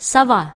सवा